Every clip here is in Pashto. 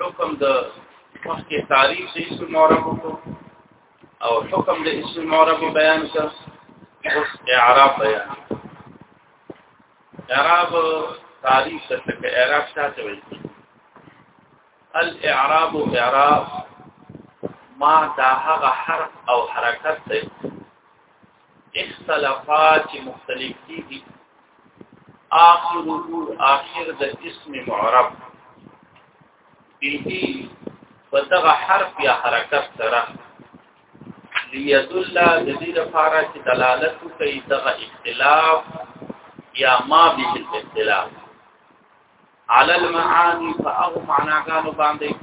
حکم د مخکې تعریف د اسم معرب او حکم د اسم معرب بیان کړ اوس اعراب بیان اعراب تعریف څه ته اعراب څه ته وایي الاعراب اعراب ما دا هغه حرف او حرکت دی اختلافات مختلف دي آخره آخر د اسم معرب به ودغه حرف یا حرکت سره ليدل د دې لپاره چې دلالت کوي دغه اختلاف یا ما به الاختلاف علی المعانی فاغو معناګانو باندې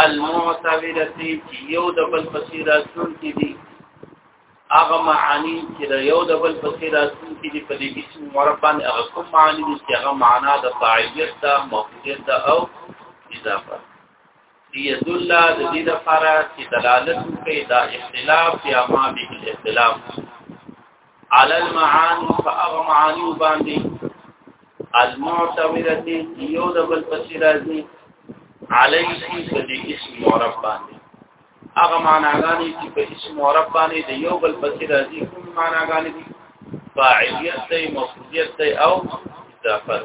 المعتبرتی چې یو د بل پسې راتلون کې دي هغه معانی چې د یو د بل پسې راتلون کې دي په دې کې چې مربان هغه کوم معانی دي چې هغه معنا د فاعلیت ده مفعولیت ده او اضافه ليدل د دې لپاره چې دلالت کوي دا اختلاف یا ما به اختلاف على المعاني فاغمعاني باندې المعتمره یو د بل پسې راځي عليه فدي اسم معرب باندې هغه معناګانې چې په اسم معرب باندې د یو بل پسې راځي کوم معناګانې دي فاعلیت دی مفعولیت دی او اضافت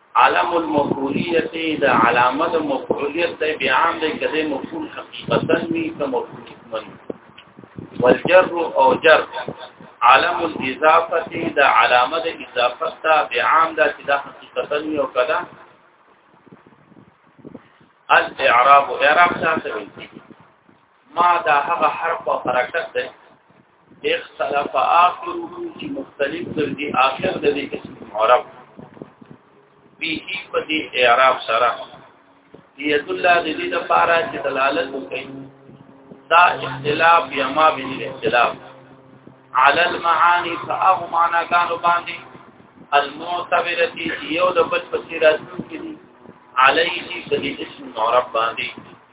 علم المفعولیت د علامه د مفعولیت د بیان د کده مفعول حقیقتا وی که مفعول من والجر او جر علم الاضافه د علامه د اضافه د بیان د چې د حقیقتا وی او کده الاعراب اعراب څه ته ویل ما دا هغه حرف او حرکت دی اختلاف آخره چې مختلف تر دې آخر د دې اسم معرب به په دې اعراب سره یدل د دې لپاره چې دلالت وکړي دا اختلاف یا ما بین الاختلاف علی المعانی فاهو معنا کانو باندې المعتبرتی یو د بل پسیراتون کې دي علیه په دې اسم معرب باندې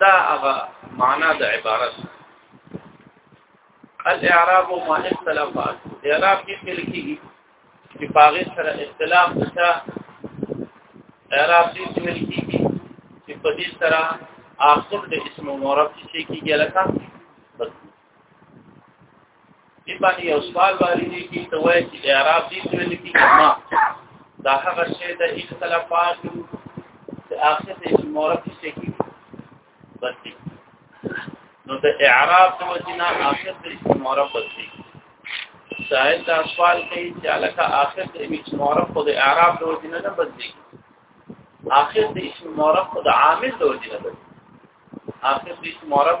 دا هغه معنا د عبارت الاعراب ما اختلافات اعراب کې فعل کېږي چې باغ سره اختلاف نشا اعراب دې فعل کېږي چې په دې سره اخر د اسم معرب شي کېږي لکه دې باندې یو سوال باندې دي چې ته وایې چې اعراب دې څه لیکي ما دا هغه شی د اختلافات د اخر د مورب شي کې بس نو د اعراب د وجنا اخر د مورب بس شاید دا سوال کوي چې علاقه اخر د اسم مورب خو د اعراب د وجنا نه بس اخر د اسم مورب خو د عامل د وجنا بس اخر دې معرب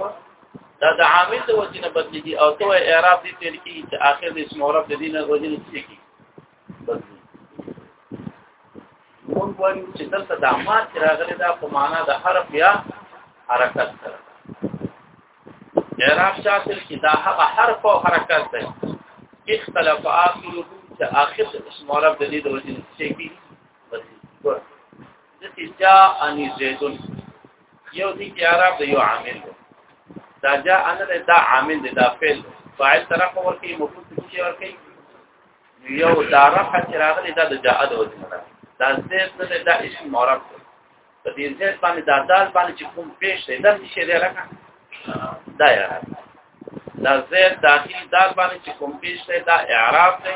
دا د عامل د وجې نه بدلېږي او تو اعراب دې تل کې چې اخر دې معرب د دې نه وجې نه کېږي مونږ وایو چې دلته د عماد چې راغلی دا په معنا د حرف یا حرکت سره اعراب شاطر کې دا هغه حرف او حرکت دی اختلاف آخره چې آخر اسم عرب د دې د وجې نه کېږي جاءني زيد یو دي کې عرب دی یو عامل دا جاء انا دا عامل دی دا فعل فاعل طرف ورکی مفعول شي ورکی یو دا رفع چې راغلی دا د جاء د وجه ده دا زید نه دا اسم معرب دی په دې زید باندې دا دال باندې چې کوم پیش دی دا شي دی لکه دا یا دا زید داخلي دال باندې چې کوم پیش دی دا اعراب دی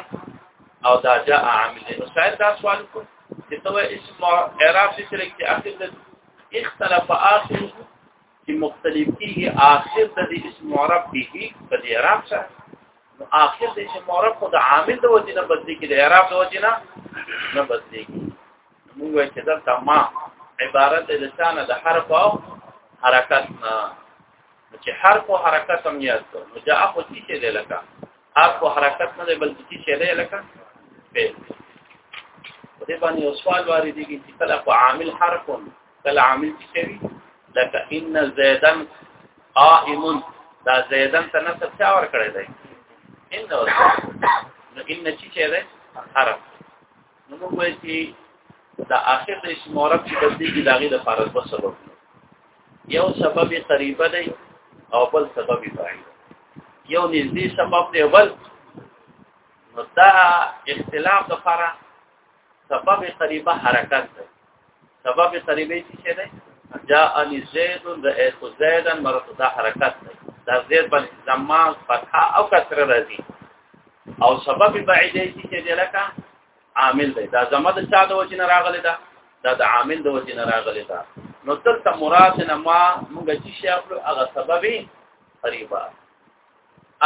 او دا جاء عامل دی نو شاید دا سوال کوم چې ته اسم اعراب دې سره کې اخر د اختلاف اخر چې مختلف کیږي اخر د اسم اعراب به په دې اعراب سره نو اخر د اسم اعراب خو د عامل د وجې نه بدلې کې د اعراب د وجې نه نه بدلې کې موږ وایو چې دا تمام عبارت د لسان د حرف او حرکت نه چې حرف او حرکت هم یاد کړو نو جاء خو چې لکه اپ کو حرکت نه دی بلکې چې دی لکه په دې باندې یو سوال واري دي چې کله په عامل حرف کله عامل چې وي لکه ان زیدن قائم دا زیدن ته نصب چا ور کړی دی ان نو ان چې چې دی حرف نو موږ وایي چې د اخر د اسم عرب چې بدلېږي د هغې لپاره دوه سبب یو سبب یې قریبه دی او بل سبب یې بعید یو نږدې سبب دی بل نو دا اختلاف لپاره سبب قریبه حرکت دی سبب قریبی څه شي دی جاءني زيد رأيت زيدا مرت دا حرکت دی دا زید باندې زما فتحه او کسره راځي او سبب بعیدی څه شي دی لکه عامل دی دا زما د چا د وجه نه راغلی دا دا د عامل د وجه نه راغلی دا نو دلته مراد نه ما موږ چې شي خپل هغه سببي قریبا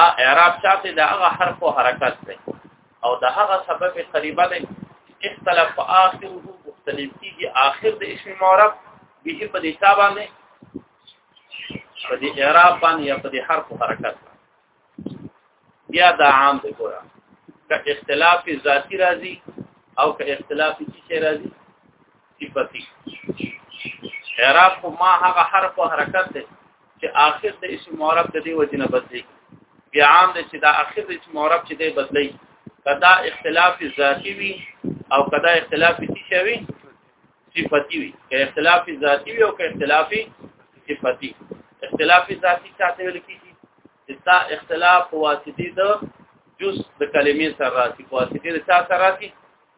ا اعراب چاته د هغه حرف او حرکت دی او د هغه سبب قریبه دی اختلاف اخره مختلف کیږي اخر د اسم معرب به په دې تابع نه په دې اعراب باندې یا په دې حرف او حرکت بیا دا عام دی ګورم که اختلاف ذاتی راځي او که اختلاف چی راځي صفتی اعراب خو ما هغه حرف او حرکت دی چې آخر د اسم معرب د دې وجنه بدلی بیا عام دی چې دا آخر د اسم معرب چې دی بدلی کدا اختلاف ذاتی وي او کدا اختلاف څه وي صفتی وي که اختلاف ذاتی وي او که اختلاف صفتی اختلاف ذاتی څه ته ویل کیږي ستا اختلاف په واسطه د جز د کلمې سره راځي په واسطه د چا سره راځي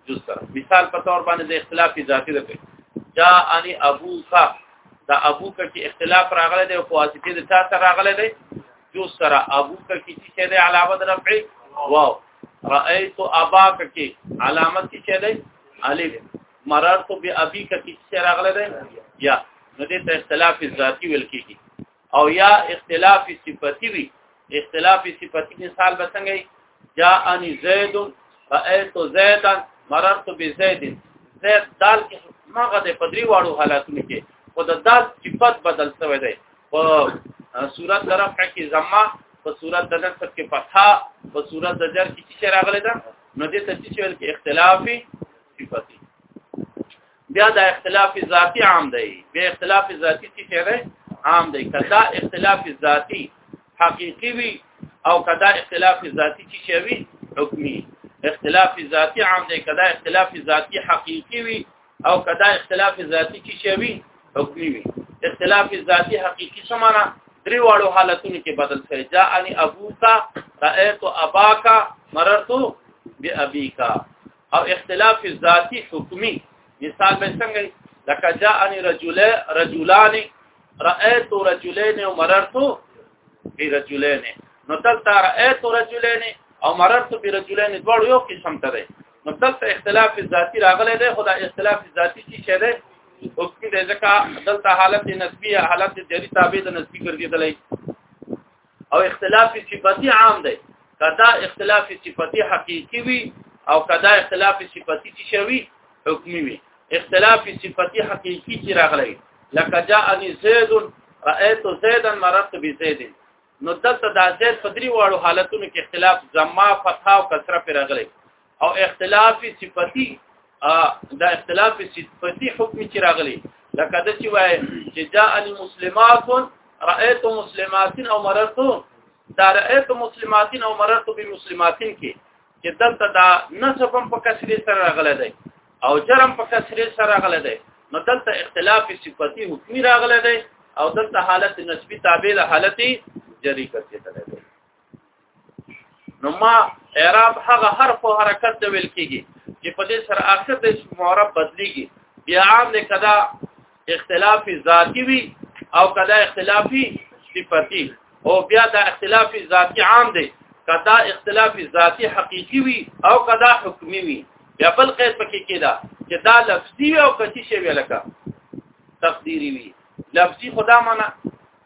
جز سره مثال په تور باندې د اختلاف اضافي ده جا اني ابو کا دا ابو کا کې اختلاف راغلی دی په واسطه د چا سره راغلی دی جز سره ابو کا کې چې د علاوه د رفع واو رايت ابا کا کې علامت چې دی الف مررت بابي کا کې چې راغلی دی یا نو دې ته اختلاف ذاتی ویل کېږي او یا اختلاف صفتی وی اختلاف صفتی مثال به څنګه جاءنی زید رأیت زیدا مررت بزید زید دال کې ماغه د پدری واړو حالاتونه کې خو د دال صفت بدل شوی دی په صورت طرف کې زما په صورت د نصب کې فتحه په صورت د جر کې چې راغلی ده نو دې ته چې اختلافي صفتی بیا دا اختلاف ذاتی عام دی بیا اختلاف ذاتی څه شی عام دی کدا اختلاف ذاتی حقيقي وي او کدا اختلاف ذاتی څه شی وي حکمی اختلاف ذاتی عام دی کدا اختلاف ذاتی حقيقي وي او کدا اختلاف ذاتی څه شی وي حکمی وي اختلاف ذاتی حقيقي څه معنا درې واړو حالتونو کې بدل شوی جا ان ابوکا رأيت اباکا مررت بأبيکا او اختلاف ذاتی حکمی مثال به څنګه لکه جاءني رجل رجلان رايت رجلين ومررت برجلين نو دلته رايت رجلين او مررت برجلين دوړ یو قسم ته دی نو دلته اختلاف ذاتی راغلی دی خو دا اختلاف ذاتی چې شه دی حکم دی ځکه دلته حالت نسبی حالت جری تابع د نسبی ګرځیدلی او اختلاف صفتی عام دی کدا اختلاف صفتی حقیقی وي او کدا اختلاف صفتی چې شوی حکمی وي اختلاف صفتی حقیقی چې راغلی لکه جاءني زید رأيت زیدا مررت بزید نو دلته د زید په درې واړو حالتونو کې اختلاف زما فتحه او کسره پر راغلی او اختلاف صفتی دا اختلاف صفتی حکم چې راغلی لکه د چې وای چې جاء المسلمات رأيت مسلمات او مررت دا رأيت مسلمات او مررت بمسلمات کې چې دلته دا نسب هم په کسری سره راغلی دی او جرم په کسری سره راغلی دی نو دلته اختلاف صفتی حکمی راغلی دی او دلته حالت نسبی تابع له حالت جری کړی دی نو ما اعراب هغه حرف او حرکت ته ویل کیږي چې په دې سره اخر د اسم معرب بدليږي بیا عام نه کدا اختلافي ذاتی وي او کدا اختلافي صفتی او بیا دا اختلافي ذاتی عام دی کدا اختلافي ذاتی حقيقي وي او کدا حکمی وي بیا بل قید پکې کېدا چې دا لفظي او کچي شی ویل کا تقديري وي لفظي خدا معنا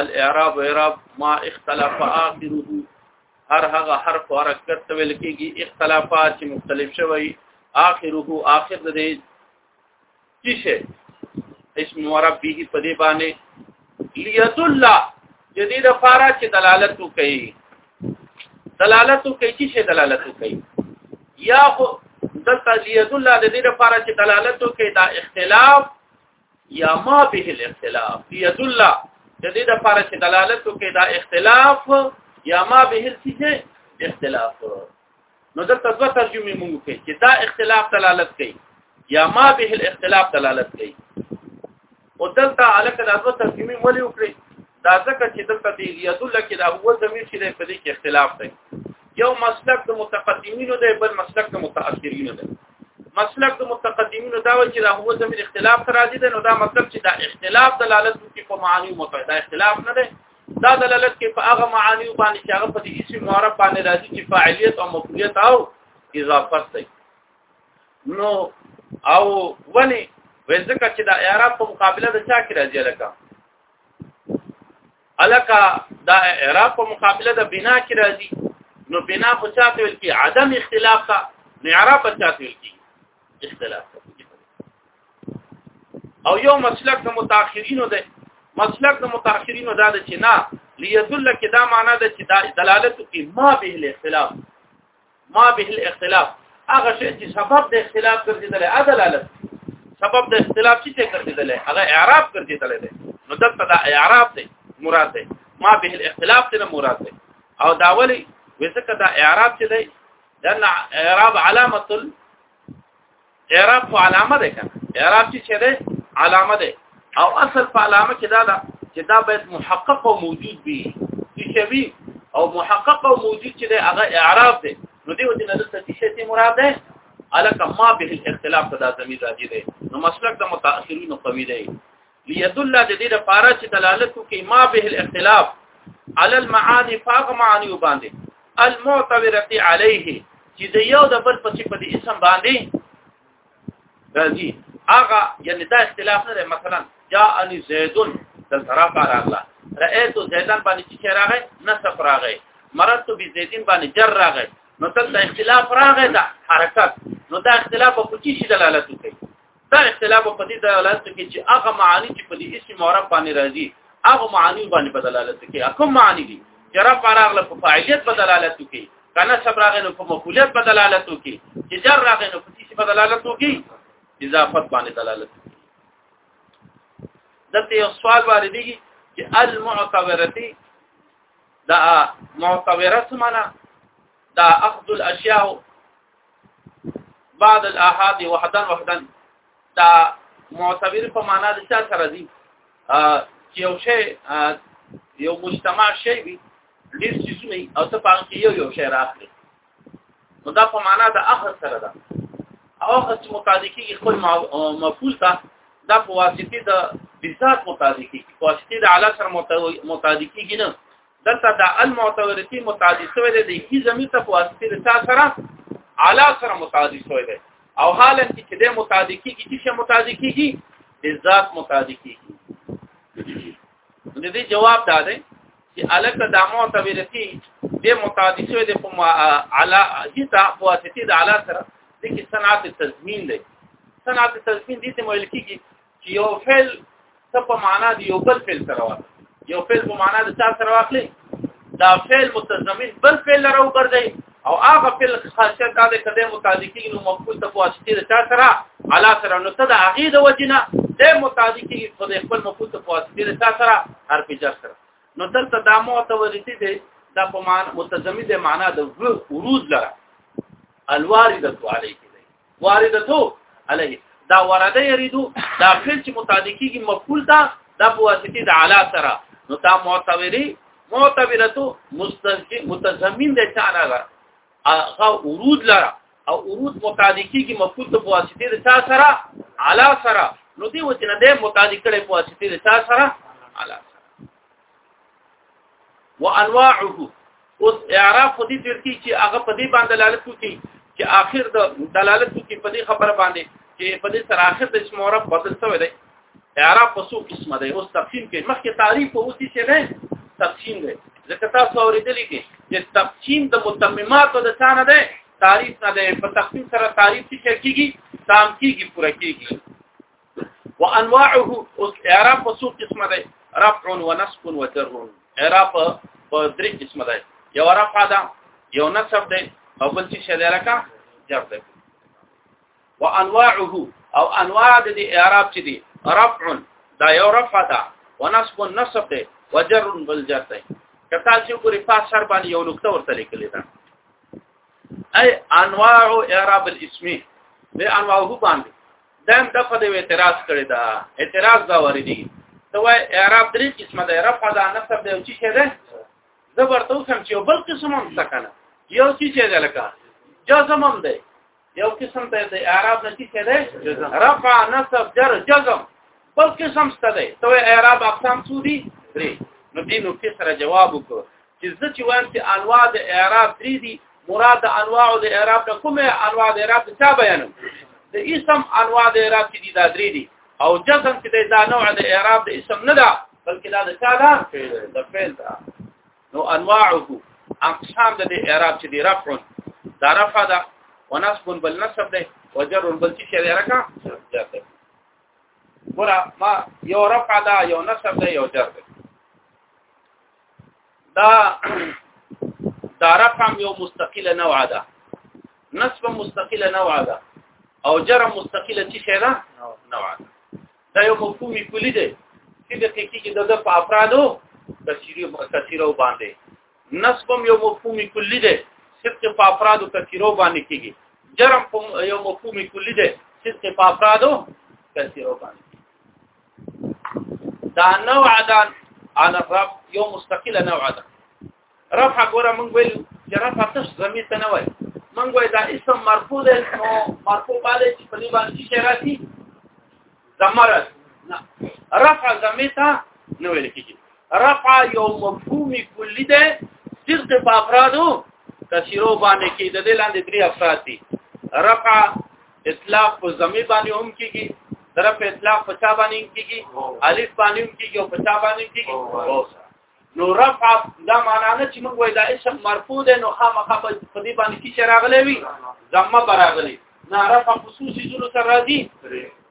الاعراب اعراب ما اختلاف اخره هر هغه حرف او حرکت ته ویل کېږي اختلافات چې مختلف شوی اخره اخر د دې چې شي اسم ربه په دې باندې ليدل جديد فارا چې دلالت کوي دلالت کوي چې شي دلالت کوي یا خو دلته ليدل د دې لپاره چې دلالت کوي دا اختلاف یا ما به الاختلاف یدل د دې لپاره چې دلالت وکړي دا اختلاف یا ما به السیسه اختلاف نو دلته دوه ترجمه مونږ کوي چې دا اختلاف دلالت کوي یا ما به الاختلاف دلالت کوي او دلته علاقه د دوه ترجمه ولې وکړي دا ځکه چې دلته دی یدل کې دا هو زمير چې په دې کې اختلاف دی یو مسلک د متقدمینو دی بل مسلک د متأخرینو دی مسلک د متقدمینو دا و چې دا هو زمين اختلاف راځي ده نو دا مطلب چې دا اختلاف دلالت کوي په معانی متعدد دا اختلاف نه ده دا دلالت کوي په هغه معانی باندې چې هغه په دې اسم معرب باندې راځي چې فاعلیت او مفعولیت او اضافت دی نو او ونی وځکه چې دا اعراب په مقابله د چا کې راځي لکه الکه دا اعراب په مقابله د بنا کې راځي نو بنا خو چاته ویل کی عدم اختلاف تا نو اعراب په چاته ویل کی اختلاف او یو مسلک د متأخرینو ده مسلک د متأخرینو دا ده چې نه لیدل کې دا معنا ده چې دا دلالت کوي ما به الاختلاف ما به الاختلاف هغه شی چې سبب د اختلاف ګرځیدل عدالت سبب د اختلاف چې ګرځیدل هغه اعراب ګرځیدل دی نو دلته دا اعراب دی مراد دی ما به الاختلاف ته مراد دی او دا ولی وسکه دا اعراب چې دی لأن اعراب علامه اعراب خو علامه ده کنه اعراب چې څه ده علامه ده او اصل په علامه کې دا ده چې دا باید محقق او موجود وي چې وي او محقق او موجود چې ده هغه اعراب ده نو دیو دې نه دلته چې څه مراد ده الک ما به الاختلاف په داسمي راځي ده نو مسلک د متأخرینو قوی ده ليدل د دې لپاره چې دلالت کوي ما به الاختلاف على المعاني فاق معاني وباندې المعتبره عليه چې د یو د بل په صفت اسم باندې راځي هغه یعنی دا اختلاف نه مثلا جاءني زيد تل طرف على الله رأيت زيدان باندې چې راغی نصف راغی مرت به زيدين باندې جر راغی نو تل اختلاف راغی دا حرکت نو دا اختلاف په کوچی شي دلالت کوي دا اختلاف په دې دلالت کوي چې هغه معانی چې په دې اسم معرب باندې راځي هغه معانی باندې په دلالت کوي کوم معانی دي چې را فارغ له فاعلیت په دلالت کوي کنه صبر هغه نو په مقولیت په دلالت کوي چې جر هغه نو په څه په دلالت کوي اضافت باندې دلالت کوي دته یو سوال واردېږي چې المعتبرتي دا معتبره څه معنا دا اخذ الاشیاء بعد الاحاد وحدا وحدا دا معتبر په معنا د څه سره دي چې یو شی یو مجتمع شی وي ډیر چیزونه او ته پام کې یو یو شی راخلي نو دا په معنا د اخر سره ده او اخر چې متعلقي خپل مفعول ده دا په واسطه د بذات متعلقي په واسطه د علا سره متعلقي نه دلته د المعتبرتی متعدی شوی دی د هی زمي ته واسطه د چا سره علا سره متعدی شوی دی او حالا چې د متعدی کیږي چې متعدی کیږي د ذات متعدی کیږي نو دې جواب دا دی چې الک د معتبرتی د متعدی شوی دی په علا هی ته واسطه د علا سره د صنعت تضمین دی صنعت تضمین دې ته ملکیږي چې یو فعل څه په معنا دی یو بل فعل سره واخلي یو فعل په معنا د څه سره واخلي دا فعل متضمن بل فعل لره وګرځي او هغه فعل خاصه دا د کده متعلقي نو مفعول ته واسطه د چا سره علا سره نو ته د هغه د وجنه د متعلقي په خپل مفعول ته واسطه د چا سره حرف جر سره نو دلته دا مو ته ورته دي دا په معنا متضمن د معنا د ورود لره الوارده علیه واردته علیه دا ورده یریدو دا فعل چې متعدی کیږي مفعول دا د بواسطه د علا سره نو دا معتبری معتبرته مستلزم متضمن د چانه غره هغه ورود لره او ورود متعدی کیږي مفعول د بواسطه د چا سره علا سره نو دی وته نه د متعدی کړي بواسطه د چا سره علا سره وانواعه اوس اعراب خو دې تیر کی چې هغه په دې باندې دلالت کوي چې آخر د دلالت کوي په دې خبره باندې چې په دې سره آخر د اسم عرب بدل شوی دی اعراب په څو قسمه دی اوس تقسیم کې مخکې تعریف او اوسې څه نه تقسیم دی ځکه تاسو اورېدلې کې چې تقسیم د متمماتو د ثانه دی تعریف نه دی په تقسیم سره تعریف څه کیږي تام کیږي پوره کیږي وانواعه اوس اعراب په څو قسمه ده رفع ونصب وجر اعراب په درې قسمه ده یو رفع ده یو نصب ده او بل څه ده لکه جر ده وانواعه او انواع د دې اعراب چې دي رفع دا یو رفع ده ونصب نصب ده وجر بل جر ده کته چې پوری په سر باندې یو نقطه ورته لیکلې ده اي انواع اعراب الاسم به انواعه باندې دیم دغه د اعتراض کړی دا اعتراض دا وردی ته وای اعراب درې قسمه ده رفع ده نصب ده او چی شه ده زبر تو سم چې بل قسم هم تکنه یو چی شه ده لکه جزم هم ده یو قسم ته د اعراب نه چی شه ده رفع نصب جر جزم بل قسم ست ده ته اعراب اقسام څو دي درې نو دې نو کې سره جواب وکړه چې زه چې وایم چې انواع د اعراب درې دي مراد د انواع د اعراب نه کومه انواع د اعراب څه بیانم د اسم انواع د اعراب چې دي دا درې دي او جزم چې دا نوع د اعراب د اسم نه ده بلکې دا د څه ده د فعل ده نو انواعه اقسام د اعراب چې دی رفع دا رفع ده ونصب بل نصب ده وجر بل چې دی رکا جر ده ګور ما یو رفع ده یو نصب ده یو جر ده دا دا رقم یو مستقله نوع ده نصب مستقله نوع ده او جر مستقله چې شی ده نوع ده دا یو مفهوم کلی دی چې د کې د په افرادو کثیره کثیره باندې نصب یو مفهوم کلی دی صدق په افرادو کثیرو باندې کیږي جرم یو مفهوم کلی دی صدق په افرادو کثیرو باندې دا نوع ده على الرب یو مستقله نوع ده رفع ګوره مونږ ویل چې رفع تش زمي ته نه وای مونږ وای دا اسم مرفوع ده نو مرفوع باندې چې په دې باندې چې راځي زمرد نه رفع زمي ته نه ویل کیږي رفع یو مفهوم کلی ده صرف په افرادو کثیرو باندې کې د دې لاندې درې افراد دي رفع اطلاق په زمي باندې هم کیږي طرف اطلاق په چا باندې کیږي الف باندې هم کیږي او په چا باندې کیږي نو رفع دا معنا نه چې موږ وای دا اسم مرفوع دی نو خامخا په دې باندې کې راغلی وي زمه براغلی نه رفع خصوصي جلو سره راځي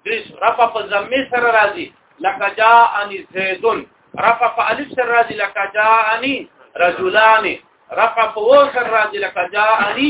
دریس رفع په زمه سره راځي لکه جاءني زيدون رفع په الف سره راځي لکه جاءني رجلان رفع په و سره راځي لکه جاءني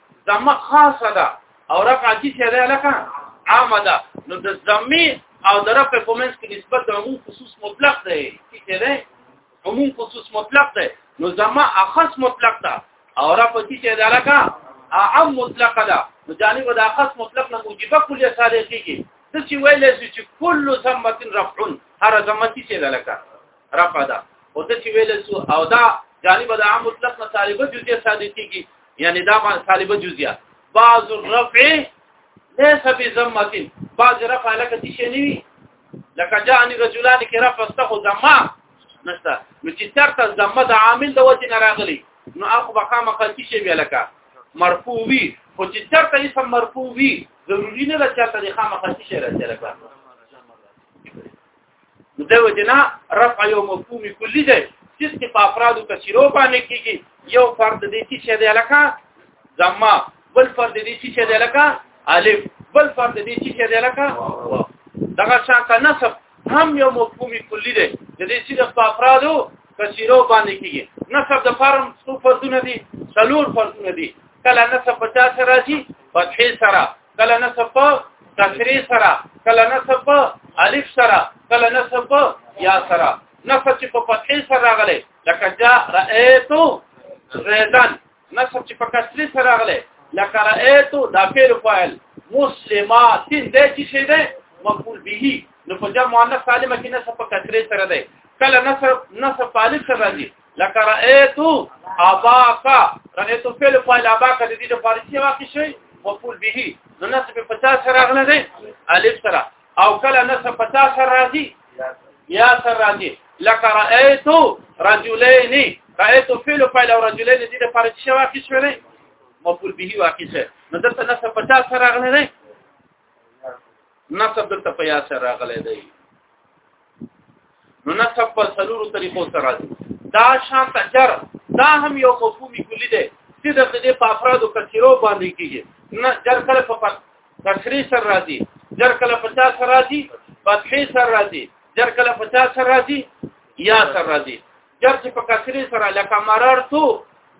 زمه خاصه ده او رفع چې څه ده لکه عامه ده نو د زمي او د رفع په منځ کې نسبت د عموم خصوص مطلق دی چې څه ده عموم خصوص مطلق دی نو زمه اخص مطلق ده او رفع چې څه ده لکه عام مطلق ده نو جانب د اخص مطلق نه موجبه کلیه صادقېږي څه چې ویل شي چې کل ثمه رفع هر ثمه چې څه ده لکه رفع ده او ته چې ویل سو او دا جانب د عام مطلق نه طالبه جزئیه صادق کیږي یعنی دا طالبه جزئیه بعض الرفع ليس بذمه بعض رفع لك شي نه وي لکه جاني رجلان کې رفع استخو ذمه نشته نو چې چرته ذمه د عامل د وجه نه راغلي نو هغه به خامخا شي بیا لکه مرفوع وي خو چې چرته یې سم مرفوع وي ضروري نه ده چرته د خامخا شي راځي لکه د وجنا رفع یو مفهوم کلی دی چې په افرادو کثیرو باندې کیږي یو فرد دې چې دی لکه زما بل فرد دې چې دی لکه الف بل فرد دې چې دی لکه دغه شانته نسب هم یو مفهوم کلی دی د دې چې په افرادو کثیرو باندې کیږي نسب د فرم څو فردونه دي څلور فردونه دي کله نسب 50 راځي په 6 سره کله نصب کسری سره کله نصب الف سره کله نصب یا سره نصب چې په فتحې سره راغلی لکه جا رأیتو زیدن نصب چې په کسری سره راغلی لکه رأیتو دا فعل فاعل مسلمات دې چې شه ده مقبول به نو په جمع مؤنث سالمه کې نصب په کسری سره ده کله نصب نصب طالب سره راځي لکه رأيتو اباکا رأيتو فعل فاعل اباکا د دې لپاره چې واقع شي مفعول به نو نسب 50 سره راغله دی الف سره او کله نسب 50 سره راځي یا سره راځي لکه رأيتو رجلين رأيتو فعل فاعل او رجلين د دې لپاره چې واقع شي نه مفعول به واقع شي نو دلته نسب 50 سره راغله دی نسب دلته په یا سره راغلی دی نو نسب په سلورو طریقو سره راځي دا شان تجر دا هم یو مفهومي کلی دی چې د دې په افرادو کثیرو باندې کیږي نه جر کله په تشریح سره راځي جر کله په چا سره راځي فتحې سره راځي جر کله په چا سره راځي یا سره راځي جر چې په کسرې سره لکه مررتو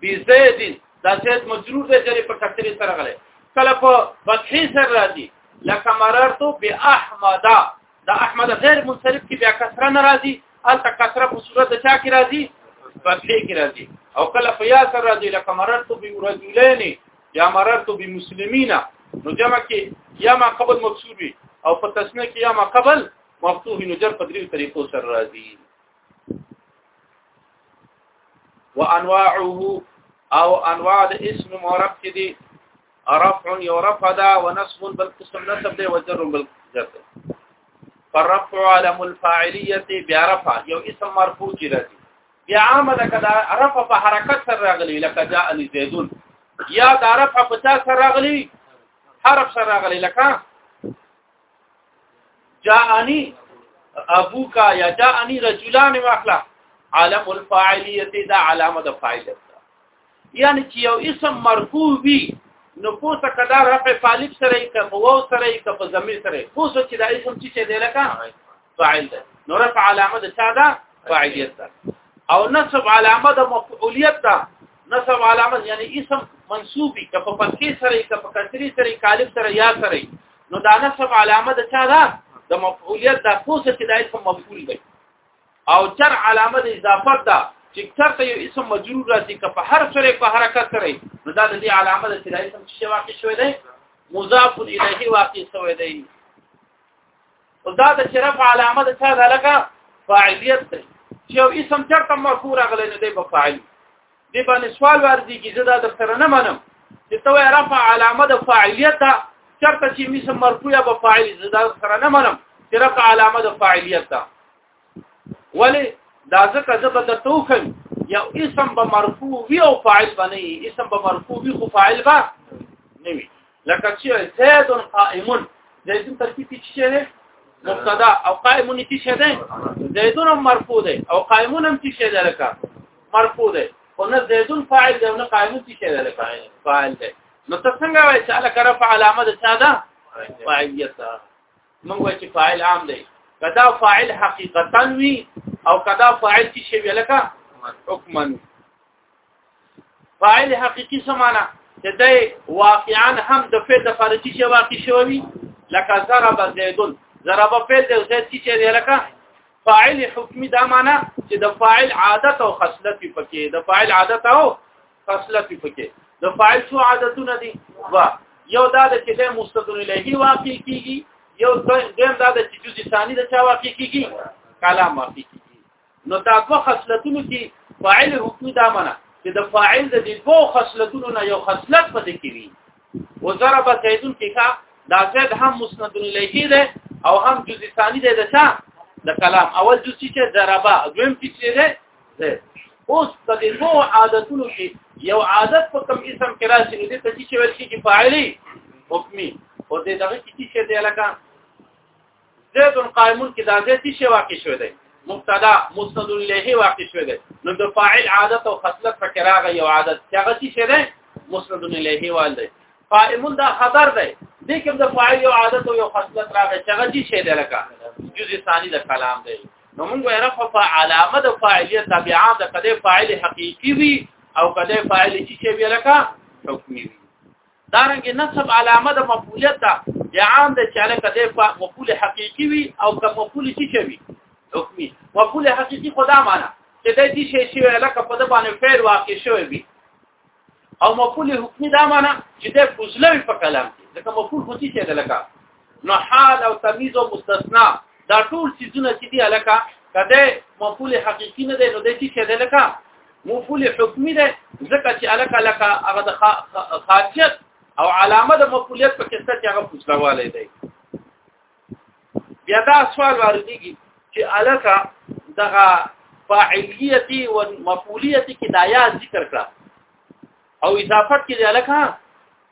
بزید دا زید مجرور دی جری په کسرې سره غلې کله په فتحې سره راځي لکه مررتو باحمد دا احمد غیر منصرف کې بیا کسره ناراضي الته کسره په صورت د چا کې راځي فتحې کې راځي او کله په یا سره راځي لکه مررتو برجلین یا مررتو بمسلمینا نو جمع کې یا ما قبل مکسور وي او په تسنیه کې یا ما قبل مفتوح نو جر په دریو طریقو سره راځي وانواعه او انواع د اسم معرب کې دي رفع یو رفع دا ونصب بل قسم نصب دی وجر بل جر دی فرفع علم الفاعلیه بیا رفع یو اسم مرفوع کی راځي بیا عامه ده کدا رفع په حرکت سره راغلی لکه جاء زیدون یا دا رفع په چا سره راغلی حرف سره راغلی لکه جاءني ابوك يا جاءني رجلان واخلا علم الفاعليه دا علامه د فاعل یعنی چې یو اسم مرفوع وي نو پوسه کدا رفع طالب سره ک په واو سره ک په ضمیر سره پوسه چې دا اسم چې دی لکه فاعل ده نو رفع علامه د چا ده فاعلیت ده او نصب علامه د مفعولیت ده نصب علامه یعنی اسم منصوبی ک په پکې سره ک په کثری سره کالب سره یا سره نو دا نسب علامه د چا ده د مفعولیت د پوسه چې د اسم مفعول دی او چر علامه د اضافت ده چې چرته یو اسم مجرور راځي که په هر سره په حرکت سره نو دا د دې علامه د چې د اسم چې واقع شوی دی مضاف الیه واقع شوی دی او دا د شرف علامه د څه ده لکه فاعلیت دی چې یو اسم چرته مرفوع راغلی نه دی په فاعل دی باندې سوال ورځي کې زه دا د سره نه منم چې تو رفع علامه د فاعلیت ده چرته چې اسم مرفوع یا په فاعل زه دا سره نه منم چې رفع علامه د فاعلیت ده ولی دا ځکه زه به درته وخم یو اسم به مرفوع وي او فاعل به نه وي اسم به مرفوع وي خو فاعل به نه وي لکه چې زید قائم زید ترکیب کې څه دی مبتدا او قائم کې څه دی زیدون مرفوع دی او قائمون هم څه دی لکه مرفوع دی خو نه زیدون فاعل دی او نه قائمون څه دی لکه فاعل دی نو څنګه وایي چې الک رفع علامه ده څه ده فاعلیت موږ وایو چې فاعل عام دی کدا فاعل حقیقتا وی او کدا فاعل چې شی لکه حکما فاعل حقیقي سمانا چې دی واقعا هم د فعل د خارجي شی واقع شوی لکه ضرب زیدون ضرب فعل د زید چې دی لکه فاعل حکمی دا معنا چې د فاعل عادت او خصلت پکې د فاعل عادت او فاصله په پکې د فاعل شو عادتونه دي وا یو دا د چې د مستدل الیه واقع کیږي یو دیم دا د چې جزء ثانی د چا واقع کیږي کلام واقع کیږي نو دا دوه خصلتونو کې فاعل حکم دا معنا چې د فاعل د دې دوه خصلتونو نه یو خصلت پدې کې وي وضرب زیدون کې کا دا زید هم مسند الیه ده او هم جز ثانی ده ده چا د کلام اول جز چې ضربا دویم چې چې ده زید اوس د دې دوه عادتونو کې یو عادت په کوم اسم کې راځي نو دې ته چې ویل شي چې فاعلی حکمی او دې دغه کې چې ده لکه زید قائمون کې دا زید څه واقع شوی دی مبتدا مسند الیه واقع شوی دی نو د فاعل عادت او خصلت پکې راغی یو عادت چې هغه څه دی مسند الیه وال دی قائمون دا خبر دی دې کوم د فاعل یو عادت او یو خصلت راغی چې هغه څه دی لکه جزء ثانی د کلام دی نو موږ یې رفع په علامه د فاعلیت تابعه ده کله فاعل حقيقي وي او کله فاعل چې وی لکه حکمي وي دارنګ نسب علامه د مفعولیت ده یا عام د چاله کده په مفعول حقيقي وي او که مفعول شي شوی حکمي مفعول حقيقي خدا معنا چې د دې شی شی لکه په د باندې فعل واقع شوی وي او مفعول حکمي دا معنا چې د فضله په کلام کې ځکه مفعول هوتی شي د لکه نو حال او تمیز او مستثنا دا ټول سيزونه چې دی الکه کده مفعول حقيقي نه دی نو د دې چې دی لکه مفعول حکمی دی ځکه چې الکه لکه هغه د خاصیت او علامه د مفعولیت په کسته کې هغه پوښتنواله دی بیا دا سوال واردېږي چې الکه دغه فاعلیت او مفعولیت کې دا یا ذکر کړه او اضافت کې الکه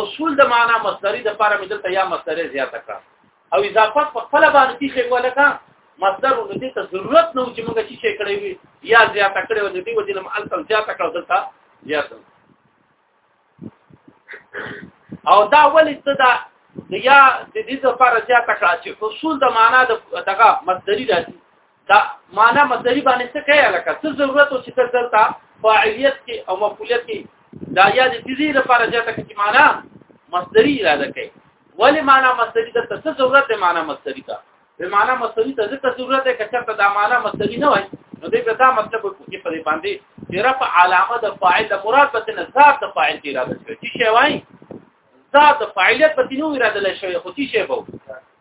اصول د معنا مصدری د پاره مې دلته یا مصدری زیاته کړه او اضافه په خپل باندې تیخې ولکه مصدر نو دې ته ضرورت نه و چې موږ چې شي کړی وي یا زیاته کړی و دې وجه لم التم زیاته کړو دلته زیاته او دا ولې څه دا یا د دې لپاره زیاته کړه چې اصول د معنا د دغه مصدری راځي دا معنا مصدری باندې څه کوي لکه څه ضرورت او چې څه دلته فاعلیت کې او مفعولیت کې دا یا د دې لپاره چې تاسو کې معنا مصدری اراده کوي ولی معنا مصدری د څه ضرورت دی معنا مصدری ته به معنا مصدری ته ځکه ضرورت دی چې څه دا معنا مصدری نه وای نو دې دا مطلب کې په دې باندې چې رف علامه د فاعل د مراد په تنه ذات د فاعل کې اراده کوي چې شی وای ذات فاعلیت په تینو اراده لشي خو چې شی وو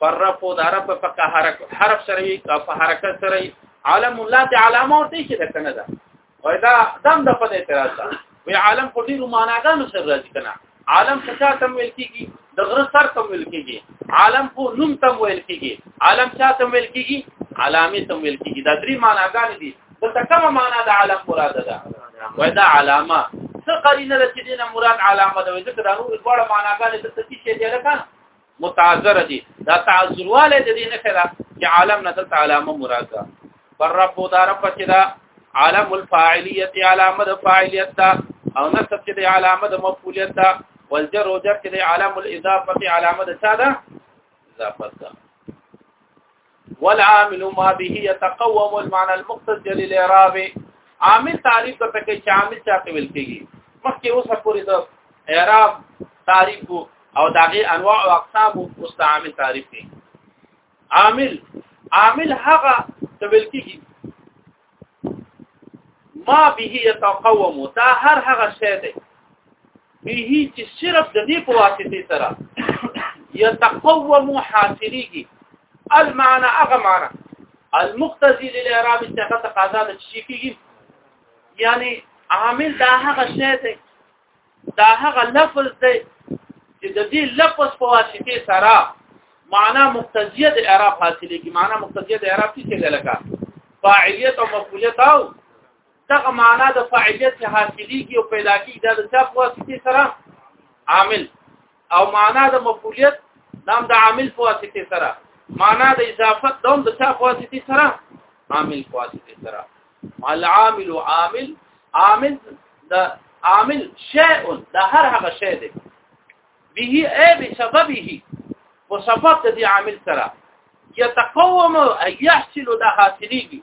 فرفو د عرب په حرف حرف سره وي په حرکت سره وي عالم الله ته علامه ورته شي د کنه دا وای دا دم د په اعتراض ده وی عالم په ډیرو معناګانو سره راځي کنه عالم څه ته ویل کیږي د غره سر ته ویل کیږي عالم په نوم ته ویل کیږي عالم څه ته ویل کیږي علامه ته ویل کیږي دا درې معناګانې دي دلته کومه معنا د عالم مراد ده وای دا علامه څه قرینه ده چې دینه مراد علامه ده وای دا نور ډول معناګانې د څه شي دی لکه متعذر دي دا تعذرواله د دې نه کړه چې عالم نه دلته علامه مراد ده پر رب او دار په چې دا عالم الفاعلیت علامه د فاعلیت ده او نسب چې د علامه د مفعولیت ده والجر او جر چې د علامه الاضافه علامه ده ساده اضافه ده والعامل ما به يتقوم المعنى المقتضي للاعراب عامل تعریف ته کې چې عامل چاته ویل کېږي مخکې اوسه پوری د اعراب تعریف او داغه انواع او اقسام مستعمل تعریف کړي عامل عامل هغه ته ویل کېږي ما به يتقوم دا هر هغه شی دی به چې صرف د دې په واسطه سره يتقوم حاصلېږي المعنى هغه معنی المقتضي للاعراب څخه تقاضا د شي کیږي یعنی عامل دا هغه شی دی دا هغه لفظ دی چې د دې لفظ په واسطه سره معنا مقتضیه د اعراب حاصلې کی معنا مقتضیه د اعراب څه دی لکه فاعلیت او مفعولیت او دغه معنا د فاعلیت حاصلې کی او پیدا کی دا د څه په واسطه سره عامل او معنا د مفعولیت نام د عامل په واسطه سره معنا د اضافت دوم د چا په واسطه سره عامل په واسطه سره العامل عامل عامل د عامل شیء د هر هغه شی دی به ای به سببه په سبب د دې عامل سره يتقوم اي يحصل ده حاصليږي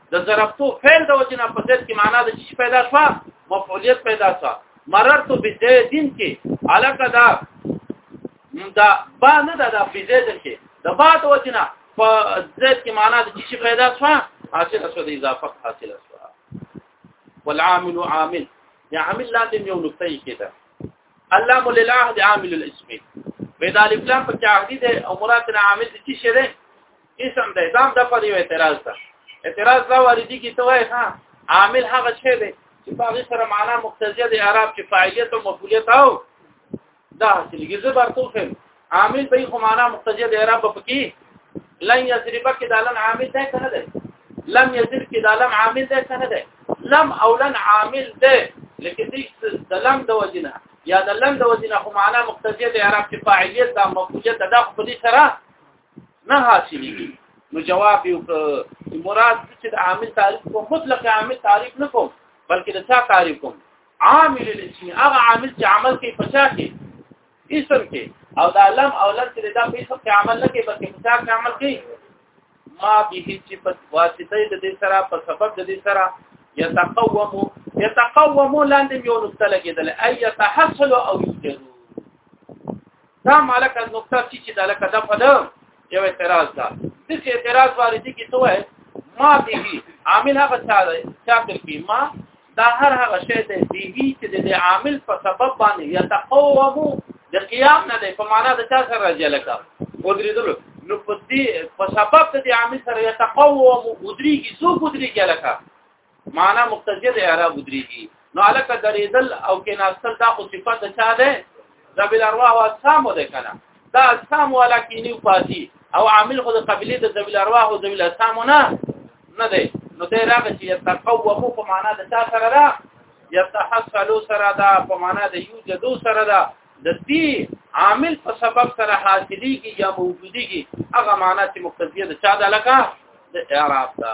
د ضربتو فعل د وجنه په ذات کې معنا د شي پیدا شو مفعولیت پیدا شو مررت بزیدین کې علاقه دا دا با نه دا د بزیدین کې د با د وجنه په ذات کې معنا د شي پیدا شو حاصل شو د اضافه حاصل شو والعامل عامل یا عامل لاندې یو نقطه کې ده الله ملله د عامل الاسم ودا الکلام په عهدی ده او مراد عامل د شي شری اسم ده دام د په یو اعتراض ده اعتراض دا واردی کی ته وای ها عامل هغه شی دی چې په هغه سره معنا مقتضیه د اعراب چې فاعلیت او مفعولیت او دا حاصلېږي زه برته فهم عامل به خو معنا مقتضیه د اعراب په کې لن یضرب کې د لن عامل ده کنه ده لم یضرب کې د لم عامل ده کنه ده لم او لن عامل ده لکه دې د لم د وجنه یا د لم د وجنه خو معنا مقتضیه د اعراب چې فاعلیت او مفعولیت دا خو په دې سره نه حاصلېږي نو جواب یو چې مراد چې د عامل تعریف کوم مطلق عامل تعریف نه کوم بلکې د څا تعریف کوم عامل الاسم هغه عامل چې عمل کوي پچا کې اسم کې او دا لم او لم چې دا په اسم کې عمل نه کوي بلکې پچا کې عمل کوي ما به چې په واسطه د دې سره په سبب د دې سره يتقوم يتقوم لاندې یو نقطه لګیدل اي يتحصل او يوجد دا مالک از نقطه چې چې دا لکه دغه ده یو اعتراض ده د چې اعتراض وارد کی ته وای ما به عامل هغه څه ده چې کی ما دا هر هغه شی دی چې د عامل په سبب باندې یتقومو د قیام نه دی په معنا د چا سره راځي لکه ودریدل نو په دې په سبب د عامل سره یتقوم ودریږي څو ودریږي لکه معنا مقتضیه د اعراب درېږي نو الکه درېدل او کې ناستل دا خو صفات چا ده د بل ارواح او اجسام ده کنه دا اجسام ولا کې نیو پاتې او عامل خو د قبلي د ذویل ارواح او ذویل اجسام نه نه دی نو دا راغی چې تقومو په معنا د تا سره ده یتحصلو سره ده په معنا د یوجدو سره ده د دې عامل په سبب سره حاصلېږي یا موجودېږي هغه معنا چې مقتضیه د چا ده لکه د اعراب ده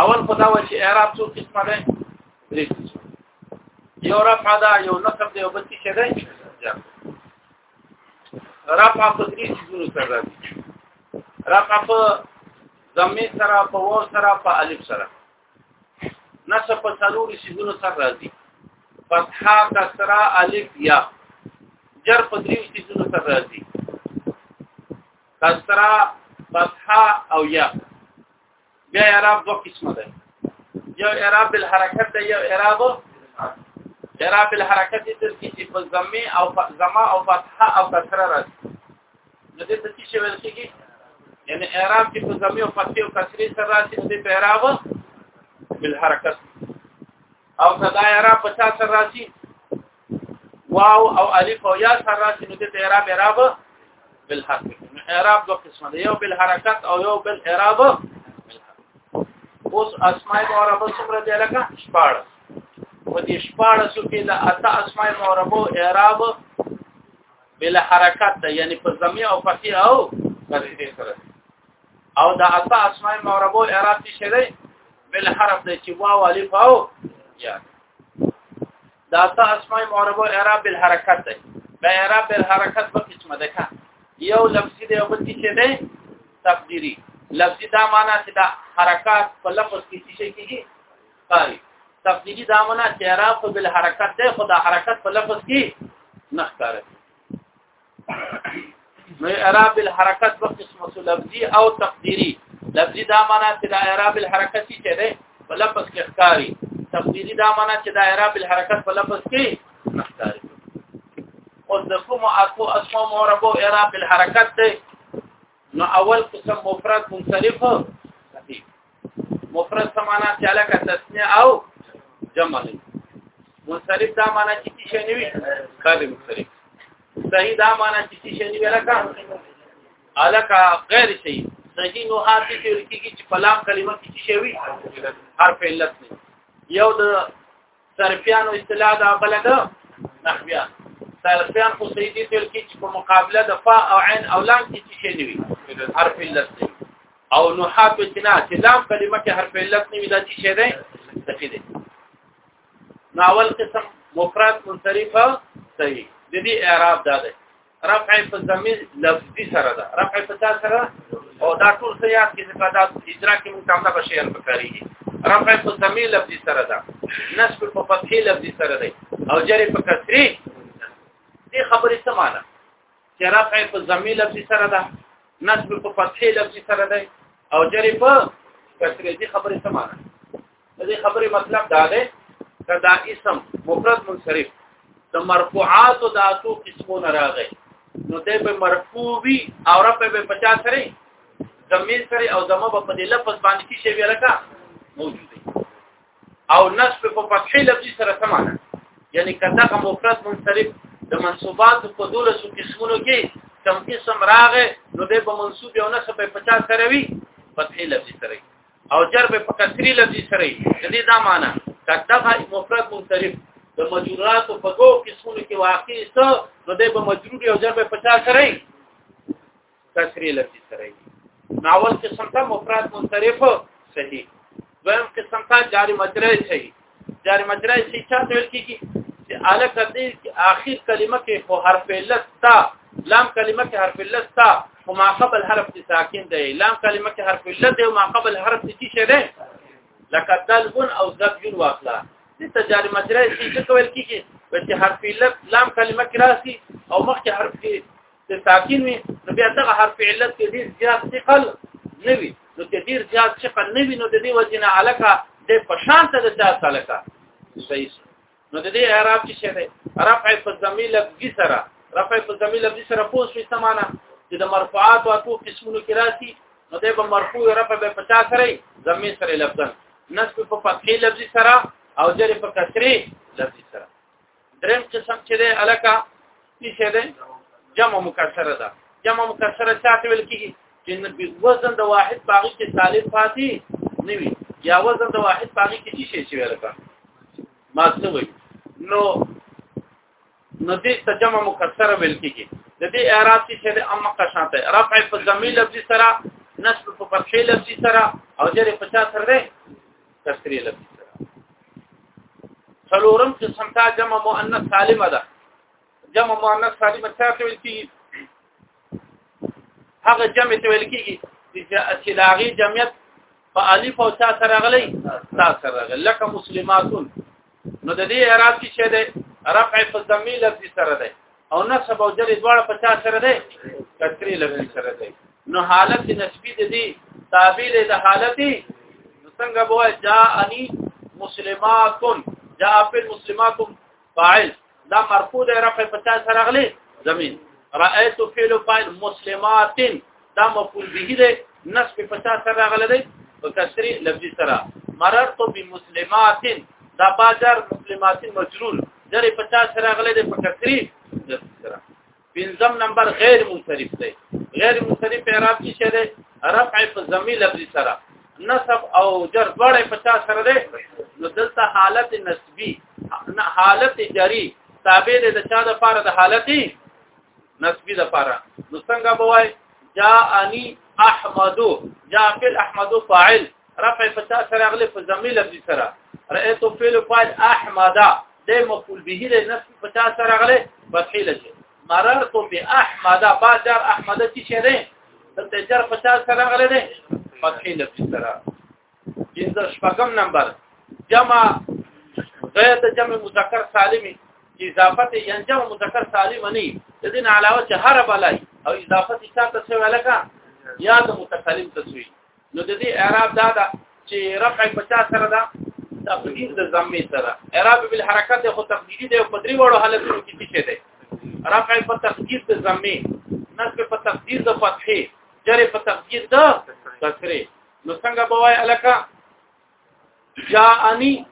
اول خدا و چې اعراب څو قسمه ده درې یو رفع ده یو نصب ده یو بل څه ده رفع په درې څیزونو سره راځي رفع په ضمه سره په و سره په الف سره نصب په څلور څیزونو سره راځي فتحه کسره الف یا جر په درې څیزونو سره راځي کسرا فتحه او یا بیا اعراب دوه قسمه ده یو اعراب بالحرکت ده یو اعراب اعراب بالحرکت دې تر کې چې په زمي او زما او فتحه او کسرا راځي نو دې ته څه ویل کېږي یعنی اعراب چې په زمي او فتحه او کسرې سره راځي دې په اعراب بالحرکت او صدا اعراب په تاسو راځي واو او الف او یا سره راشي نو د اعراب اعراب بل حرف اعراب دوه قسمه دی یو بل حرکت او یو بل اعراب اوس اسماء معربه څومره دی لکه شپاړ و دې شپاړ سو کې د اته اسماء معربه اعراب بل حرکت دی یعنی په زمي او فتح او فتح سره او د اته اسماء معربه اعراب څه دی بل حرف دی چې واو الف او یا دا تا اسماء معربه اعراب بالحرکت دی دا اعراب بالحرکت په قسمه ده کا یو لفظي دی او بل څه دی تقديري لفظي دا معنا چې دا حرکت په لفظ کې څه کیږي قاری تقديري دا معنا چې اعراب بالحرکت دی خو دا حرکت په لفظ کې نه ښکاري نو اعراب الحرکت په قسمه لفظي او تقديري لفظي دا معنا چې د اعراب الحرکت څه ده په لفظ کې ښکاری تقديري دا معنا چې د اعراب الحرکت په لفظ کې ښکاری او د کوم اكو اسماء مربو اعراب الحرکت ده نو اول قسم مفرد منصرف صحیح مفرد سمانا چې علاقه تسنیه او جمع نه منصرف دا معنا چې څه شی نیوي کار منصرف صحیح دا معنا چې څه شی نیوي علاقه علاقه غیر شی صحیح نو هاتي چې لکه چې په لام کلمه کې څه شی وي حرف علت نه یو د صرفیانو اصطلاح دا بل ده نحویان صرفیان خو سیدی تل کې چې په مقابله د فا او عین او لام کې څه شي نیوي حرف علت دی او نحات وتنا چې لام کلمه کې حرف علت نیوي دا څه شي دی صحیح دی ناول قسم مفرد منصرفه صحیح د دې اعراب دا دی رفع په زمير لفظي سره ده رفع په تا سره او دا ټول څه یاد کې ځکه دا اجرا کې موږ تاسو په شعر پکاريږي رفع په زمير لفظي سره ده نصب په فتحي لفظي سره ده او جری په کسری دې خبرې څه معنی چې رفع په زمير لفظي سره ده نصب په فتحي لفظي سره ده او جری په کسری دې خبرې څه معنی د دې خبرې مطلب دا دی چې دا اسم مفرد منصرف د مرفوعات او د اتو قسمونه راغی نو دې به مرفوع وي او رفع به 50 سره زمين سره او زمو په دې لفظ باندې کې شی ورکا موجود دی او نصب په فتح لفظ سره سمانه یعنی کدا مفرد منصرف د منصوبات په دوله سو قسمونو کې کم قسم راغې نو د منصوب یو نسب په 50 سره وي فتح لفظ سره او جر به په کثری لفظ سره د دې دا معنی کدغه مفرد منصرف د مجرورات په دوو قسمونو کې واقع څه نو د به مجرور او جر به په چا سره کثری لفظ سره ناول قسم ته مفرد منصرف صحیح دویم قسم ته جاری مجرور صحیح جاری مجرای چې چا ته ویل کیږي چې اعلی کړي چې اخر کلمه کې خو حرف علت تا لام کلمه کې حرف علت تا او ما قبل حرف ساکن دی لام کلمه کې حرف علت دی او ما قبل حرف څه شي دی لکه دلبن او زبجن واخلا دې تجاری مجرای چې څه کول کیږي چې حرف علت لام کلمه کې راسي او مخکې حرف کې چې ساکن وي نو بیا دغه حرف علت کې ډیر زیات ثقل نه وي نو چې ډیر زیات ثقل نه وي نو د دې وجنه علاقه د پشان ته د چا علاقه صحیح نو د دې اعراب چې شه رفع په ضمیر لفظي سره رفع په ضمیر لفظي سره پوښتنه سمانه چې د مرفوعات او اتو قسمونو کې راسي نو د به مرفوع رفع به پچا سره زمي سره لفظن نصب په فتحي لفظي سره او جر په کسري لفظي سره دریم قسم چې ده الکا څه ده جمع مکسره ده جمع مکسره چاته ویل کیږي چې وزن د واحد باغی کې سالب پاتې نه وي یا وزن د واحد باغی کې شي چې ویل کا ما څه وایي نو نو دې تجمع مکسره ویل کیږي د دې اعراب چې د اما قشانته رفع په ضمیر لفظ سره نصب په فتحې لفظ سره او جری په چا سره ده تسری لفظ څلورم قسم تا جمع مؤنث سالم ده جمع مؤنث سالم څه ته ویل کیږي هغه جمع ته ویل کیږي چې د هغه جمعیت په الف او تا سره غلي تا سره غلي لکه مسلماتون نو د دې اعراب کې شه ده رفع په ضمیر لفظي سره ده او نصب او جر دواړه په چا سره ده کثري لفظي سره ده نو حالت نسبی د دې تابع له حالتي څنګه بوه جاءني مسلماتن جاء فی المسلمات فاعل دا مرفوع دی رفع په چا سره غلي زمين رأيت فعل فاعل مسلمات دا مفعول به دی نصب په چا سره غلي دی په کسری لفظي سره مررت بمسلمات دا بازار مسلمات مجرور جری په چا سره غلي دی په کسری سره پنځم نمبر غیر منصرف دی غیر منصرف اعراب کې شه دی رفع په ضمي لفظ سره نصب او جر دواړه په چا سره دی نو دلته حالت نسبی حالت جری تابع دی د چا د پاره د حالت نسبی د پاره نو څنګه بوای جاءنی احمد جاء فعل احمد فاعل رفع فتا سره اغلی په زمي لفظ سره رأيت فعل فاعل احمد د مفعول به له نفس فتا سره اغلی فتحي لږه مررت باحمد با جر احمد چې شه ده دلته جر فتا سره اغلی ده فتحي لفظ سره جنده شپږم نمبر جمع غیر د جمع مذکر سالمی اضافت ینجم مذکر سالم نه د دین علاوه چې هر بلای او اضافت شاته څه ولکه یا د متکلم تسوی نو د دې اعراب دا ده چې رفع په چا سره ده تقدیر د ضمه سره اعراب بالحرکت خو تقدیری دی او په درې وړو حالتونو کې څه دی رفع په تقدیر د ضمه نصب په تقدیر د فتحې جر په تقدیر د کسره نو څنګه بوای الکه جاءني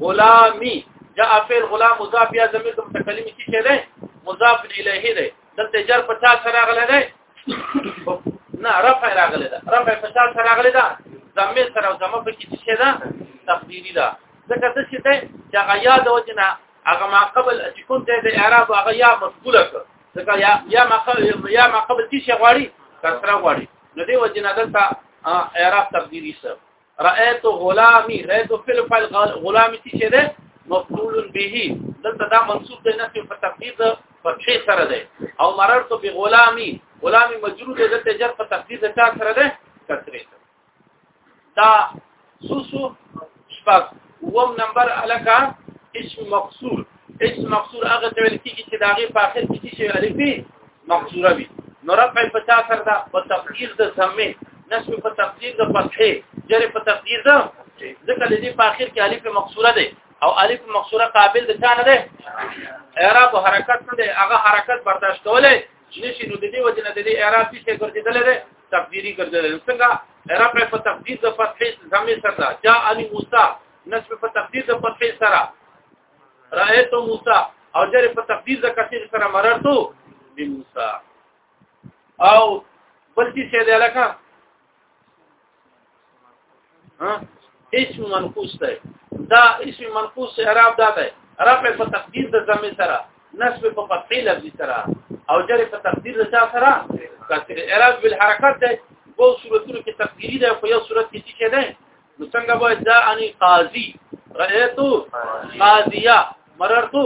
غلامي جاء فعل غلام مضاف یا ضمیر د متکلم کی شه ده مضاف الیه ده دلته جر په چا سره غل ده نه رفع راغلی ده رفع په چا سره راغلی ده زمې سره زمې په کې شه ده تقدیری ده ځکه څه شي ده چې هغه یاد وجنه هغه ما قبل چې کوم ځای د اعراب هغه یا مشغوله کړ ځکه یا یا ما قبل یا ما قبل چې غواړي کسره غواړي نو دی وجنه دلته اعراب تقدیری سره رأيت غلامي رأيت فعل فعل غلامي څه ده مفعول به دلته دا منصوب دی نه په تقدیر فتحې سره ده او مررت بغلامي غلامي مجرور ده دلته جر په تقدیر ده سره ده کثرې دا سوسو شپږ وم نمبر الکا اسم مقصور اسم مقصور هغه ته ویل کیږي چې داغه په اخر کې شي الفي مقصوره وي نو رفع په چا سره دا په تقدیر د سمې نسب په تقدیر د فتحې جر په تقدیر د ځکه د دې په اخر کې الف مقصوره ده او الف مقصوره قابل د چا نه ده اعراب حرکت نه ده هغه حرکت برداشت کولای نشي نو د دې وجه نه د دې اعراب څه ګرځیدل دی تقدیری ګرځیدل څنګه اعراب په تقدیر د فتحې زمي سره جاء علی موسی نصب په تقدیر د فتحې سره رأيت موسی او جر په تقدیر د کثیر سره مررتو بموسی او بلکې شه دی لکه ها اسم منقوص ده دا اسم منقوص اعراب دا ده رفع په تقدیر د ضمه سره نصب په فتحې لفظ سره او جر په تقدیر د چا سره کثر اعراب بالحرکت ده په صورتونو کې تقدیری ده په یو صورت کې چې ده نو څنګه به دا اني قاضي رأيتو قاضيا مررتو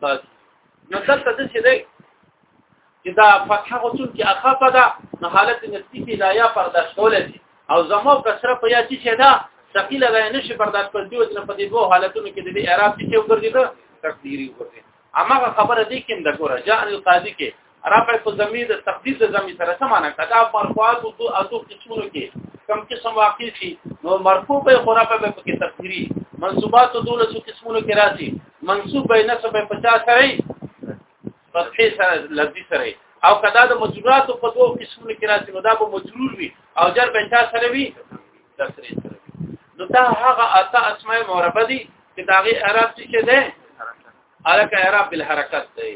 قاضي نو دلته څه دی چې دا فتحه غوتون کې اخفه ده نو حالت نفسي کې دا یا پرداش کول دي او زمو کسره په یا چې شه ده ثقيله ده نشي برداشت کول دی چې په دې دوه حالتونو کې د اعراب چې وګرځي دا تقديري وګرځي اما خبره دې کې د ګوره جاء القاضي کې رفع په زمير د تقدير د زمير سره سمانه کدا مرفوعات او دو اتو قسمونو کې کم قسم واقع شي نو مرفوع به خرافه به کې تقديري منصوبات او دولسو قسمونو کې راځي منصوب به نسب 50 سره فتحې سره لفظي سره او کدا د مجرورات په دوه قسمونو کې راځي نو دا به مجرور وي او جر به چا سره وي کسرې سره نو دا هغه اته اسماء معربه دي چې دا غي اعراب څه ده الک اعراب بالحرکت دی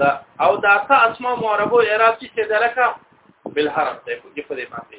دا او دا اته اسماء معربه اعراب څه ده لکه بالحرف دی په دې باندې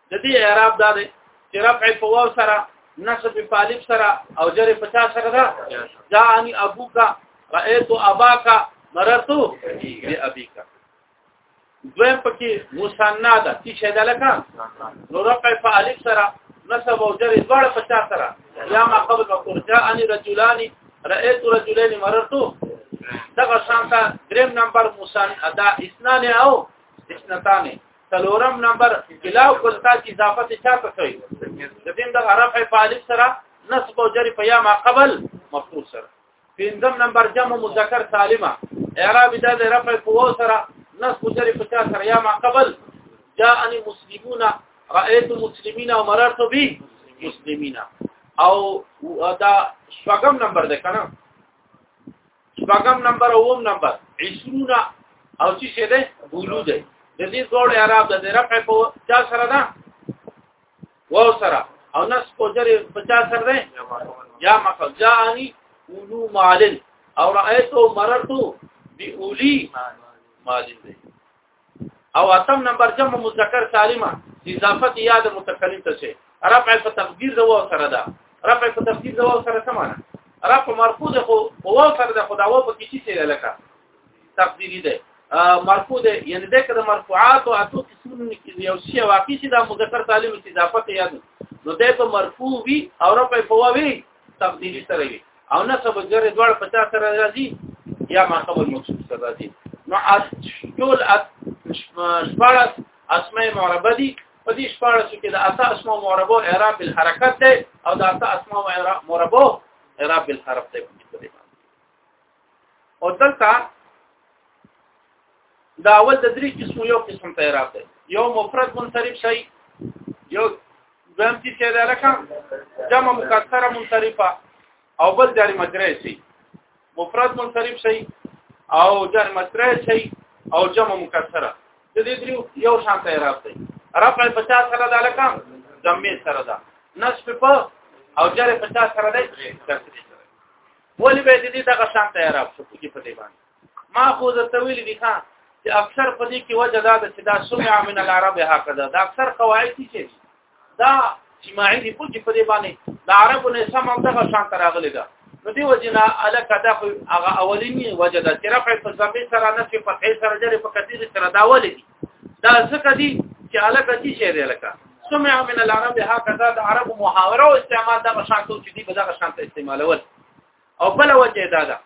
د دې اعراب دا دی چې رفع په واو سره نصب په الف سره او جر په چا سره دا جاءني ابوك رايت اباك مررت بابيك دویم پکې مصنع ده چې شه ده لکه نو رفع په الف سره نصب او جر دواړه په چا سره یا ما قبل وقر جاءني رجلان رايت رجلين مررت دغه شانته دریم نمبر مصنع دا اسنان او اسنتانه څلورم نمبر بلا قلتا کی اضافه ته چا کوي د دین د حرف فالف سره نصب او جری په یا ما قبل مفعول سره پنځم نمبر جمع مذکر سالمه اعراب د رفع فو سره نصب او جری په چا سره یا ما قبل جاءني مسلمون رايت المسلمين ومررت به مسلمين او دا شوګم نمبر ده کنه شپږم نمبر او اوم نمبر 20 او چې شه ده بولو ده د دې ټول اعراب د رفع په چا سره ده واو سره او نس په جری په چا سره ده یا مخل جاءني اولو مالن او رأيتو مررتو بأولي مالن ده او اتم نمبر جمع مذکر سالمه اضافت یاد متکلم ته شي رفع په تقدیر د واو سره ده رفع په تقدیر د واو سره سمانه رفع مرفوع ده خو په واو سره ده خو دا واو په کې څه څه لکه تقدیری ده مرفوع ده یعنی ده کده مرفوعات او اتو قسمونه کې یو شی واقع شي دا مذکر سالم اضافت یاد نو ده په مرفوع وی او رفع په واو وی تقدیری سره وي او نسب جر دوړ په چا سره راځي یا ما قبل موصوف سره راځي نو ټول شپارس اسماء معربه دي په دې شپارس کې د اتا اسماء معربه اعراب بالحرکت ده او د اتا اسماء معربه اعراب بالحرف ده او دلته دا اول د درې قسمو یو قسم ته اعراب دی یو مفرد منصرف شي یو دویم چې څه ده لکه جمع مکسره منصرفه او بل جاری مجرې شي مفرد منصرف شي او جاری مجرې شي او جمع مکسره د دې درې یو شان ته اعراب دی رفع 50 سره ده لکه جمع سره ده نصب په او جری 50 سره ده ولی به دې دغه شان تیار شو چې په دې باندې ما خو درته ویل دي ښا چې اکثر په دې کې وجه دا ده چې دا سمع من العرب هکذا دا اکثر قواعد دي چې دا سماعي دي په دې په دې باندې د عربو نه سم هم دغه شان تراغلي ده نو دی وجنا الک دا خو هغه اولینی وجه ده چې رفع په ځمې سره نه چې په خې سره جره په کثیر سره دا ولې دي دا څه دي چې علاقه دي شي دی لکه سمع من العرب هكذا د عرب محاوره او استعمال دا مشان ته چې دی په دغه شان ته استعمالول او بل وجه دا ده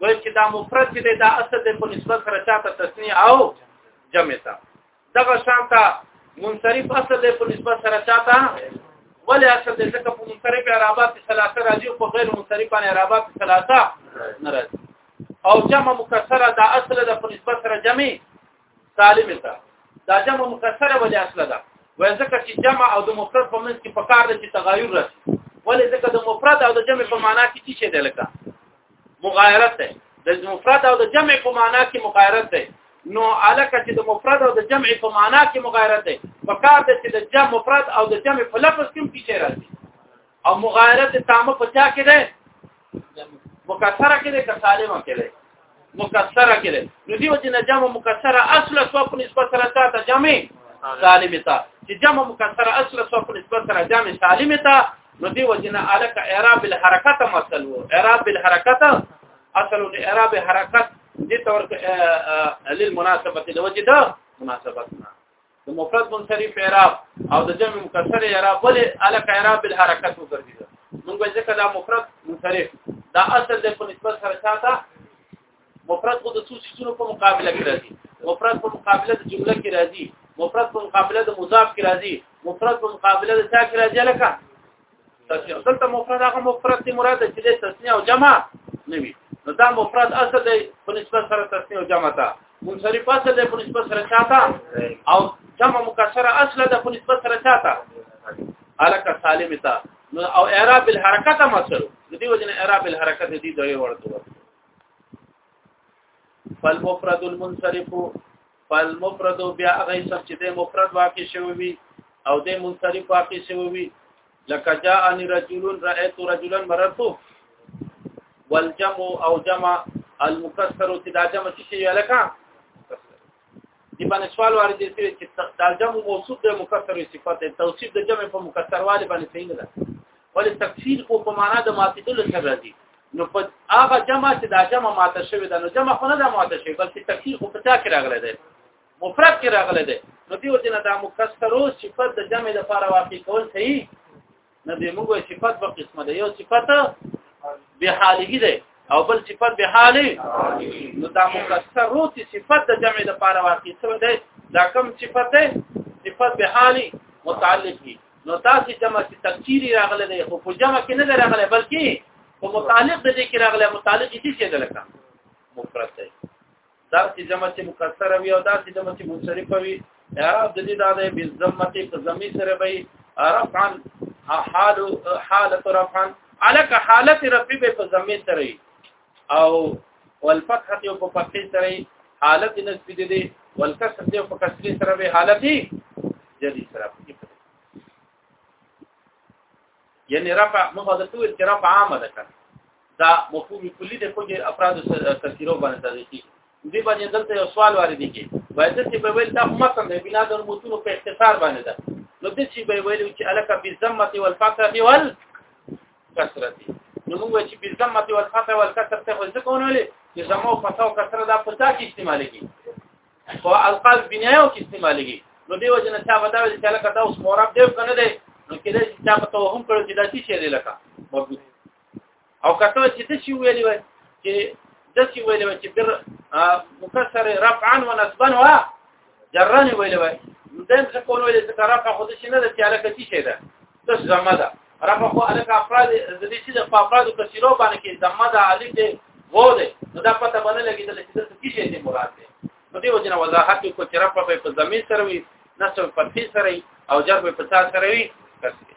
وایي چې دا مفرد چې دا اصل د په نسبت سره چاته تسنیه او جمع تا دغه شان ته منصرف اصل د په نسبت سره چاته ولی اصل د ځکه په منصرف عربات ثلاثه راځي او په غیر منصرف باندې عربات ثلاثه ناراضي او جمع مکسره دا اصل د په نسبت سره جمع سالم ته دا جمع مکسره ولې اصله ده وای ځکه چې جمع او د مفرد په منځ کې پکار ده چې تغایر راشي ولې ځکه د مفرد او د جمع په معنا کې څه شی دی لکه مغایرت ده د مفرد او د جمع په معنا کې مغایرت ده نو الکه چې د مفرد او د جمع په معنا کې مغایرت ده پکار ده چې د جمع مفرد او د جمع په لفظ کې څه شی راځي او مغایرت تامه په چا کې ده مکسره کې ده که سالمه کې ده مکسره کې ده نو دیو چې جمع مکسره اصل سو په نسبت سره تا ته جمع سالمه تا چې جمع مکسره اصل سو په نسبت سره جمع سالمه تا نو دیو چې نه الک اعراب الحرکت مثل وو اعراب الحرکت اصل اعراب حرکت دي تور للمناسبه لوجه ده مناسبتنا د مفرد منصرف اعراب او د جمع مکسر اعراب بل الک اعراب بالحرکت وګرځي موږ ځکه دا مفرد منصرف دا اصل د په نسبت سره چاته مفرد خو د څو څونو په مقابله کې راځي مفرد په مقابله د جمله کې راځي مفرد په مقابله د مضاف کې راځي مفرد په مقابله د څا کې راځي لکه تسنیه دلته مفرد هغه مفرد دی مراد چې د تسنیه او جمع نه وي نو دا مفرد اصل دی په نسبت سره تسنیه او جمع ته منصرف اصل دی په نسبت سره چاته او جمع مکسره اصل ده په نسبت سره چاته الک سالم ته نو او اعراب الحرکت مسل د دې وجنه اعراب الحرکت دې دوی ورته فالمفرد المنصرف فالمفرد بیا هغه سم چې د مفرد واقع شوی وي او د منصرف واقع شوی وي لکه جاءني رجل رأيت رجلا مررت والجمع او جمع المكسر چې دا جمع چې شي لکه دی باندې سوال وارد دي چې دا جمع موصوف د مکسر صفت دی توصیف د جمع په مکسر والي باندې صحیح نه ده ول تکفیر خو په معنا د ماتیدل سره راځي نو په هغه جمع چې دا جمع ماته شوی دا نو جمع خو نه دا ماته شوی بلکې تکفیر خو په تا کې راغلی دی مفرد کې راغلی دی نو دیو جنا دا مکسرو صفت د جمع د لپاره واقع کول صحیح نه دی موږ صفت په قسمه دی یو صفت به حالګی دی او بل صفت به حالي نو دا مکسرو چې صفت د جمع د لپاره واقع شوی دی دا کوم صفت دی صفت به حالي متعلق دی نو تاسو جمع چې تفسیری راغله دی خو په جمع کې نه راغله بلکې په متعلق د دې کې راغله متعلق دې څه ده لکه مفرد دی دا چې جمع چې مکسر وي او دا چې جمع چې منصرف وي اعراب د دې دا د بذمته په ضمیر سره وي رفعا حال حالت رفعا علک حالت رفع به په ضمیر سره او والفتحه یو په فتحه سره حالت نسبی دي والکسر یو په کسری سره به حالت جدي سره پکې پدې یعنی رفع موږ د ټول کې رفع عامه ده کړه دا مفهوم کلی د کوم افراد کثیرو باندې تدې کی دې باندې دلته یو سوال وارد دي کې باید چې په ویل دا متن دی بنا د متونو په اختصار باندې ده نو د چې به ویل چې الک بالذمه والفتح وال کثرت نو موږ چې بالذمه والفتح والکثرت خو ځکه ونولې چې زمو فتح او کثرت دا په تاکي استعمالېږي او القاب بنایو کې استعمالېږي نو دی وجنه چا به دا ویل چې لکه دا اوس مورب دی کنه دی نو کله چې چا په توهم کړو چې دا څه شی دی لکه مربوط او کته چې څه شی ویلی وای چې د څه ویلی وای چې بر مکسر رفعا ونصبا و جرا ویلی وای دیم څه کول ویلی چې رفع خود شي نه دی چې لکه څه شی ده تش زمه ده رفع خو الک افراد د دې چې د افراد کثیرو باندې کې زمه ده الف ده وو ده نو دا پته باندې لګی د چې څه کیږي دې مراد ده نو دې وجنه وضاحت کو چې رفع په زمي سره وي نصب په فی سره او جر په تا سره وي کثیر